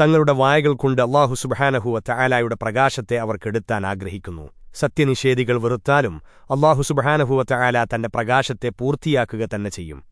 തങ്ങളുടെ വായകൾ കൊണ്ട് അള്ളാഹു സുബഹാനഹുവ ചായാലായുടെ പ്രകാശത്തെ അവർ കെടുത്താൻ ആഗ്രഹിക്കുന്നു. സത്യനിഷേധികൾ വെറുത്താലും അള്ളാഹു സുബഹാനഹുവ ചായാല തന്റെ പ്രകാശത്തെ പൂർത്തിയാക്കുക തന്നെ ചെയ്യും.